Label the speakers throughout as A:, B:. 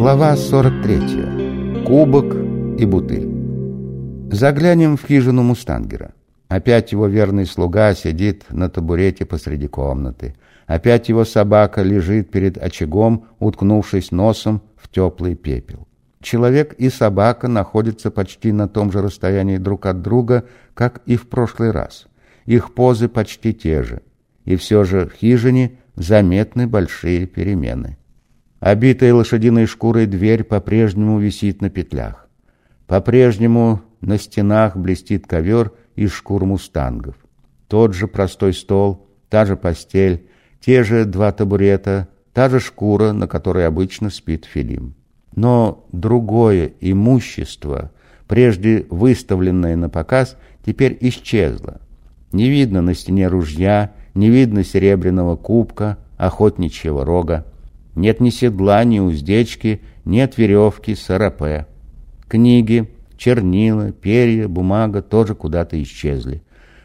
A: Глава 43. Кубок и бутыль. Заглянем в хижину Мустангера. Опять его верный слуга сидит на табурете посреди комнаты. Опять его собака лежит перед очагом, уткнувшись носом в теплый пепел. Человек и собака находятся почти на том же расстоянии друг от друга, как и в прошлый раз. Их позы почти те же. И все же в хижине заметны большие перемены. Обитая лошадиной шкурой дверь по-прежнему висит на петлях. По-прежнему на стенах блестит ковер из шкур мустангов. Тот же простой стол, та же постель, те же два табурета, та же шкура, на которой обычно спит Филим. Но другое имущество, прежде выставленное на показ, теперь исчезло. Не видно на стене ружья, не видно серебряного кубка, охотничьего рога. Нет ни седла, ни уздечки, нет веревки, сарапе. Книги, чернила, перья, бумага тоже куда-то исчезли.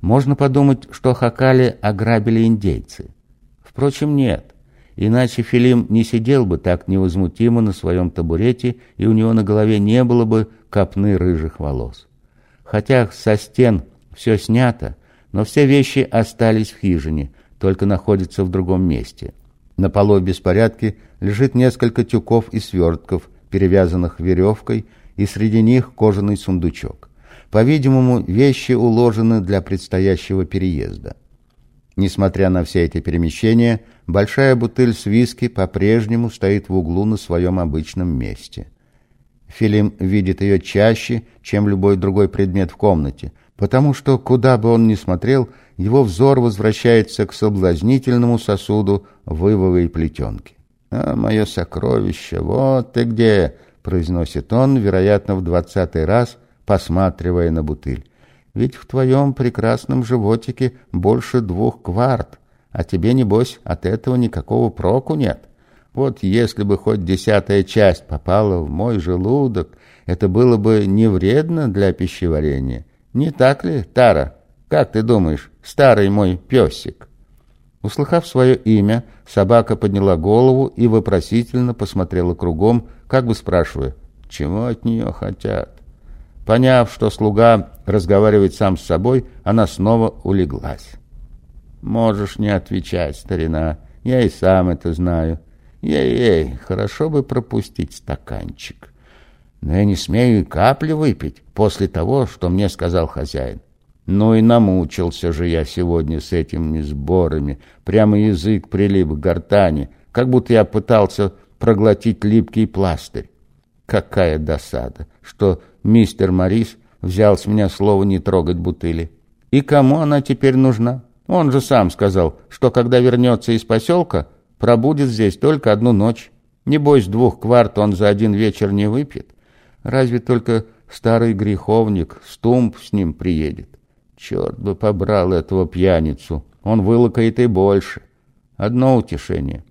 A: Можно подумать, что Хакали ограбили индейцы. Впрочем, нет. Иначе Филим не сидел бы так невозмутимо на своем табурете, и у него на голове не было бы копны рыжих волос. Хотя со стен все снято, но все вещи остались в хижине, только находятся в другом месте. На полу в беспорядке лежит несколько тюков и свертков, перевязанных веревкой, и среди них кожаный сундучок. По-видимому, вещи уложены для предстоящего переезда. Несмотря на все эти перемещения, большая бутыль с виски по-прежнему стоит в углу на своем обычном месте. Филим видит ее чаще, чем любой другой предмет в комнате, потому что, куда бы он ни смотрел, его взор возвращается к соблазнительному сосуду в ивовой плетенке. «А, мое сокровище, вот ты где!» — произносит он, вероятно, в двадцатый раз, посматривая на бутыль. «Ведь в твоем прекрасном животике больше двух кварт, а тебе, небось, от этого никакого проку нет. Вот если бы хоть десятая часть попала в мой желудок, это было бы не вредно для пищеварения. Не так ли, Тара?» Как ты думаешь, старый мой песик?» Услыхав свое имя, собака подняла голову и вопросительно посмотрела кругом, как бы спрашивая, чего от нее хотят. Поняв, что слуга разговаривает сам с собой, она снова улеглась. «Можешь не отвечать, старина, я и сам это знаю. Ей-ей, хорошо бы пропустить стаканчик. Но я не смею и капли выпить после того, что мне сказал хозяин. Ну и намучился же я сегодня с этими сборами. Прямо язык прилип к гортани, как будто я пытался проглотить липкий пластырь. Какая досада, что мистер Морис взял с меня слово не трогать бутыли. И кому она теперь нужна? Он же сам сказал, что когда вернется из поселка, пробудет здесь только одну ночь. Небось, двух кварт он за один вечер не выпьет. Разве только старый греховник Стумп с ним приедет. Черт бы побрал этого пьяницу, он вылакает и больше. Одно утешение.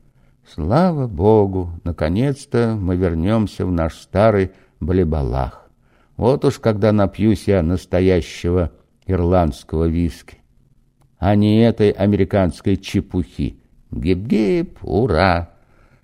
A: Слава Богу, наконец-то мы вернемся в наш старый Балибалах. Вот уж когда напьюсь я настоящего ирландского виски, а не этой американской чепухи. Гип-гип, ура!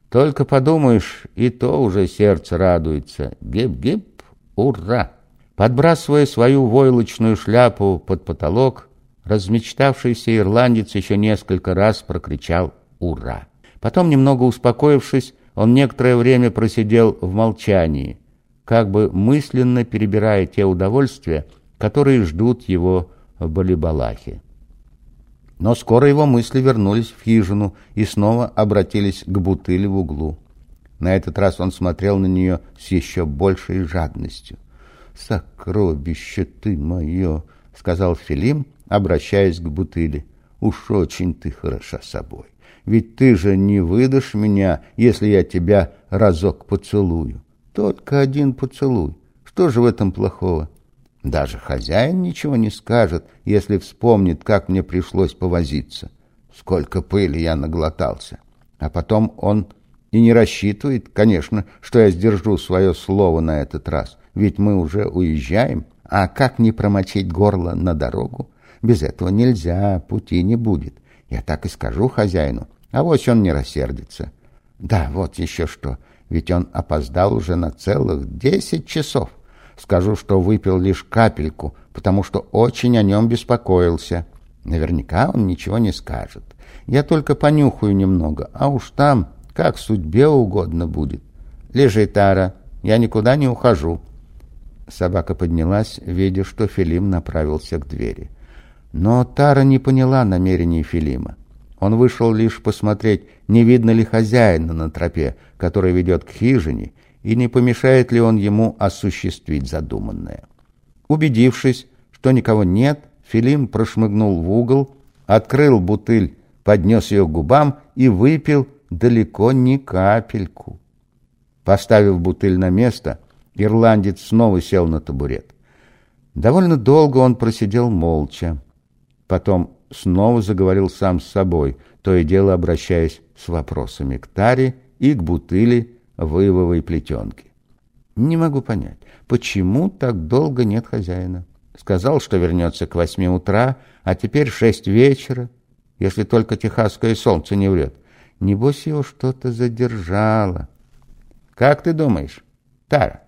A: Только подумаешь, и то уже сердце радуется. Гип-гип, ура! Подбрасывая свою войлочную шляпу под потолок, размечтавшийся ирландец еще несколько раз прокричал «Ура!». Потом, немного успокоившись, он некоторое время просидел в молчании, как бы мысленно перебирая те удовольствия, которые ждут его в Балибалахе. Но скоро его мысли вернулись в хижину и снова обратились к бутыли в углу. На этот раз он смотрел на нее с еще большей жадностью. «Сокровище ты мое!» — сказал Филим, обращаясь к бутыли. «Уж очень ты хороша собой. Ведь ты же не выдашь меня, если я тебя разок поцелую. Только один поцелуй. Что же в этом плохого? Даже хозяин ничего не скажет, если вспомнит, как мне пришлось повозиться. Сколько пыли я наглотался. А потом он и не рассчитывает, конечно, что я сдержу свое слово на этот раз ведь мы уже уезжаем. А как не промочить горло на дорогу? Без этого нельзя, пути не будет. Я так и скажу хозяину, а вот он не рассердится. Да, вот еще что. ведь он опоздал уже на целых десять часов. Скажу, что выпил лишь капельку, потому что очень о нем беспокоился. Наверняка он ничего не скажет. Я только понюхаю немного, а уж там, как судьбе угодно будет. Лежи, Тара, я никуда не ухожу. Собака поднялась, видя, что Филим направился к двери. Но Тара не поняла намерений Филима. Он вышел лишь посмотреть, не видно ли хозяина на тропе, который ведет к хижине, и не помешает ли он ему осуществить задуманное. Убедившись, что никого нет, Филим прошмыгнул в угол, открыл бутыль, поднес ее к губам и выпил далеко не капельку. Поставив бутыль на место, ирландец снова сел на табурет. Довольно долго он просидел молча. Потом снова заговорил сам с собой, то и дело обращаясь с вопросами к таре и к бутыли в ивовой плетенке. «Не могу понять, почему так долго нет хозяина? Сказал, что вернется к восьми утра, а теперь шесть вечера, если только техасское солнце не врет. Небось, его что-то задержало. Как ты думаешь, Тара?»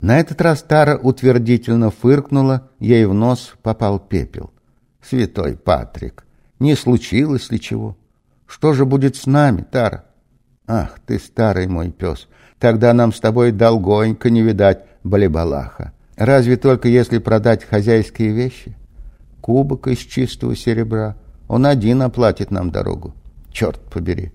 A: На этот раз Тара утвердительно фыркнула, ей в нос попал пепел. «Святой Патрик, не случилось ли чего? Что же будет с нами, Тара?» «Ах, ты старый мой пес, тогда нам с тобой долгонько не видать балибалаха. Разве только если продать хозяйские вещи? Кубок из чистого серебра, он один оплатит нам дорогу. Черт побери!»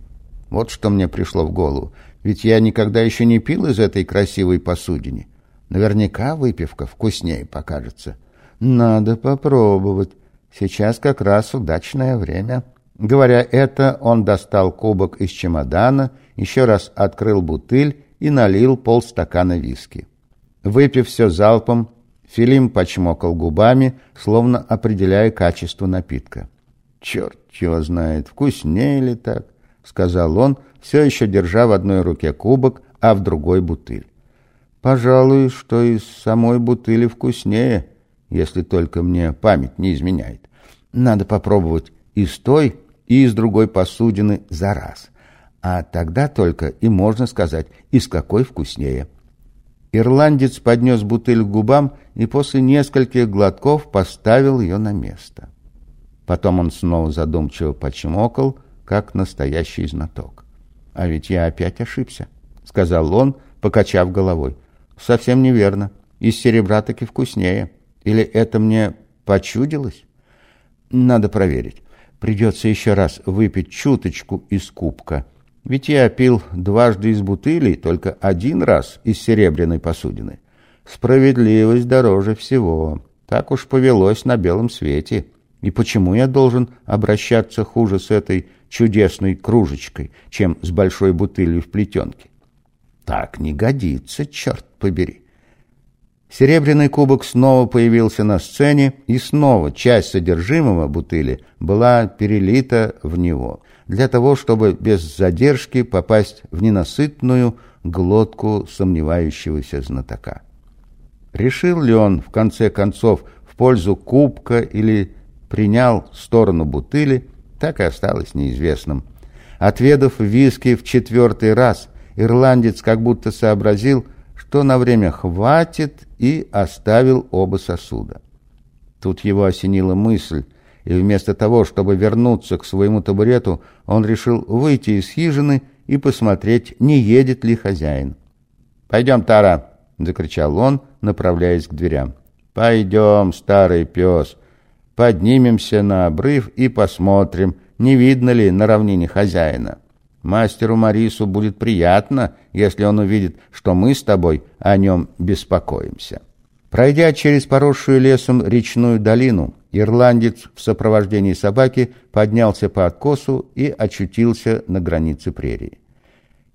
A: Вот что мне пришло в голову, ведь я никогда еще не пил из этой красивой посудины. Наверняка выпивка вкуснее покажется. Надо попробовать. Сейчас как раз удачное время. Говоря это, он достал кубок из чемодана, еще раз открыл бутыль и налил полстакана виски. Выпив все залпом, Филим почмокал губами, словно определяя качество напитка. «Черт его знает, вкуснее ли так?» — сказал он, все еще держа в одной руке кубок, а в другой бутыль. Пожалуй, что из самой бутыли вкуснее, если только мне память не изменяет. Надо попробовать и с той, и из другой посудины за раз. А тогда только и можно сказать, из какой вкуснее. Ирландец поднес бутыль к губам и после нескольких глотков поставил ее на место. Потом он снова задумчиво почмокал, как настоящий знаток. «А ведь я опять ошибся», — сказал он, покачав головой. Совсем неверно. Из серебра таки вкуснее. Или это мне почудилось? Надо проверить. Придется еще раз выпить чуточку из кубка. Ведь я пил дважды из бутыли, только один раз из серебряной посудины. Справедливость дороже всего. Так уж повелось на белом свете. И почему я должен обращаться хуже с этой чудесной кружечкой, чем с большой бутылью в плетенке? Так не годится, черт побери. Серебряный кубок снова появился на сцене, и снова часть содержимого бутыли была перелита в него, для того, чтобы без задержки попасть в ненасытную глотку сомневающегося знатока. Решил ли он, в конце концов, в пользу кубка или принял сторону бутыли, так и осталось неизвестным. Отведав виски в четвертый раз – Ирландец как будто сообразил, что на время хватит, и оставил оба сосуда. Тут его осенила мысль, и вместо того, чтобы вернуться к своему табурету, он решил выйти из хижины и посмотреть, не едет ли хозяин. «Пойдем, Тара!» — закричал он, направляясь к дверям. «Пойдем, старый пес, поднимемся на обрыв и посмотрим, не видно ли на равнине хозяина». Мастеру Марису будет приятно, если он увидит, что мы с тобой о нем беспокоимся. Пройдя через поросшую лесом речную долину, ирландец в сопровождении собаки поднялся по откосу и очутился на границе прерии.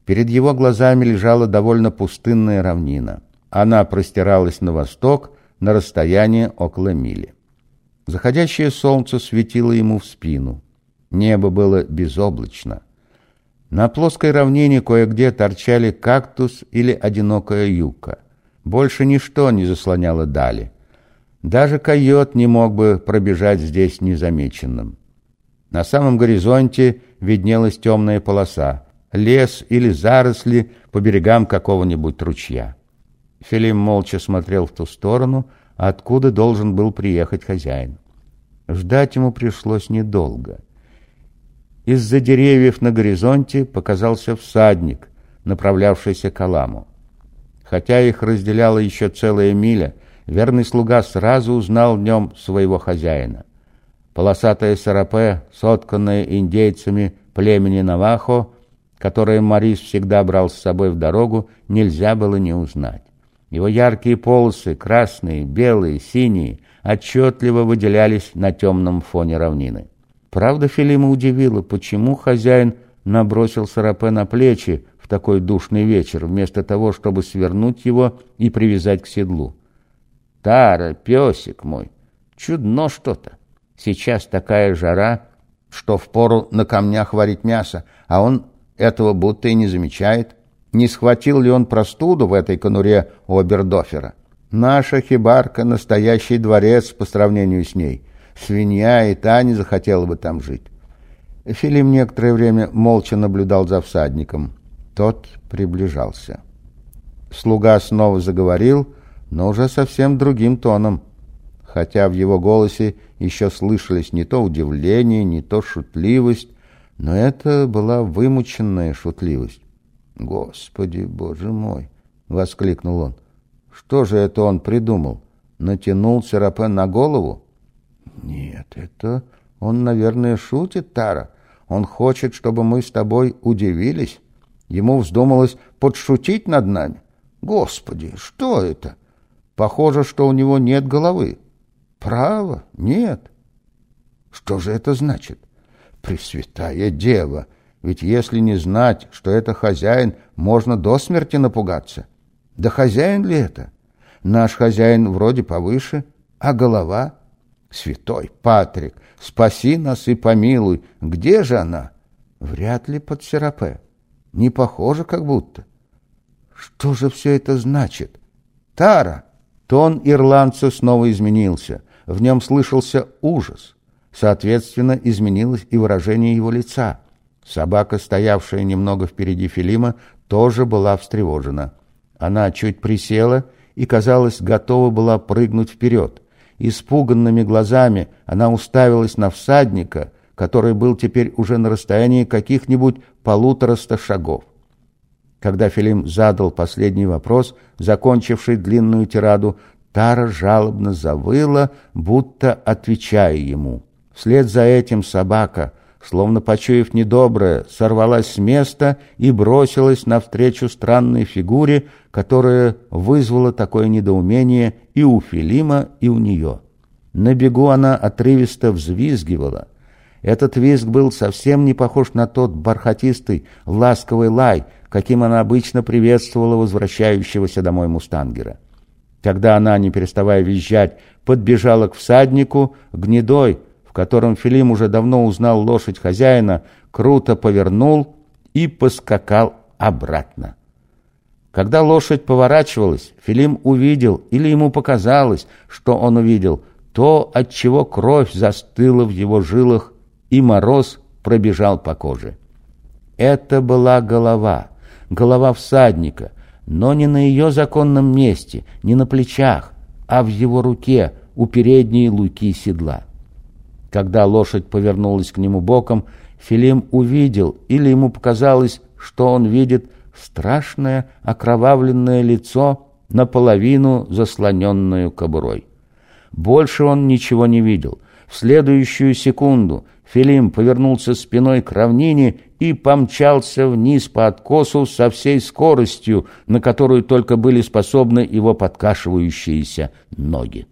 A: Перед его глазами лежала довольно пустынная равнина. Она простиралась на восток на расстояние около мили. Заходящее солнце светило ему в спину. Небо было безоблачно. На плоской равнине кое-где торчали кактус или одинокая юка. Больше ничто не заслоняло дали. Даже койот не мог бы пробежать здесь незамеченным. На самом горизонте виднелась темная полоса. лес или заросли по берегам какого-нибудь ручья. Филим молча смотрел в ту сторону, откуда должен был приехать хозяин. Ждать ему пришлось недолго. Из-за деревьев на горизонте показался всадник, направлявшийся к Аламу. Хотя их разделяла еще целая миля, верный слуга сразу узнал в нем своего хозяина. Полосатое сарапе, сотканное индейцами племени Навахо, которое Морис всегда брал с собой в дорогу, нельзя было не узнать. Его яркие полосы, красные, белые, синие, отчетливо выделялись на темном фоне равнины. Правда, Филима удивила, почему хозяин набросил сарапе на плечи в такой душный вечер, вместо того, чтобы свернуть его и привязать к седлу. «Тара, песик мой, чудно что-то. Сейчас такая жара, что впору на камнях варить мясо, а он этого будто и не замечает. Не схватил ли он простуду в этой конуре у Обердофера? Наша хибарка — настоящий дворец по сравнению с ней. Свинья и та не захотела бы там жить. Филим некоторое время молча наблюдал за всадником. Тот приближался. Слуга снова заговорил, но уже совсем другим тоном, хотя в его голосе еще слышались не то удивление, не то шутливость, но это была вымученная шутливость. «Господи, боже мой!» — воскликнул он. «Что же это он придумал? Натянул Серапен на голову?» «Нет, это он, наверное, шутит, Тара. Он хочет, чтобы мы с тобой удивились. Ему вздумалось подшутить над нами. Господи, что это? Похоже, что у него нет головы. Право, нет. Что же это значит? Пресвятая Дева! Ведь если не знать, что это хозяин, можно до смерти напугаться. Да хозяин ли это? Наш хозяин вроде повыше, а голова? Святой Патрик, спаси нас и помилуй. Где же она? Вряд ли под Серапе. Не похоже как будто. Что же все это значит? Тара! Тон ирландца снова изменился. В нем слышался ужас. Соответственно, изменилось и выражение его лица. Собака, стоявшая немного впереди Филима, тоже была встревожена. Она чуть присела и, казалось, готова была прыгнуть вперед. Испуганными глазами она уставилась на всадника, который был теперь уже на расстоянии каких-нибудь полутораста шагов. Когда Филим задал последний вопрос, закончивший длинную тираду, Тара жалобно завыла, будто отвечая ему. Вслед за этим собака, словно почуяв недоброе, сорвалась с места и бросилась навстречу странной фигуре, которая вызвала такое недоумение и у Филима, и у нее. На бегу она отрывисто взвизгивала. Этот визг был совсем не похож на тот бархатистый, ласковый лай, каким она обычно приветствовала возвращающегося домой мустангера. Когда она, не переставая визжать, подбежала к всаднику, гнедой, в котором Филим уже давно узнал лошадь хозяина, круто повернул и поскакал обратно. Когда лошадь поворачивалась, Филим увидел, или ему показалось, что он увидел, то, от чего кровь застыла в его жилах, и мороз пробежал по коже. Это была голова, голова всадника, но не на ее законном месте, не на плечах, а в его руке, у передней луки седла. Когда лошадь повернулась к нему боком, Филим увидел, или ему показалось, что он видит страшное окровавленное лицо, наполовину заслоненную кобурой. Больше он ничего не видел. В следующую секунду Филим повернулся спиной к равнине и помчался вниз по откосу со всей скоростью, на которую только были способны его подкашивающиеся ноги.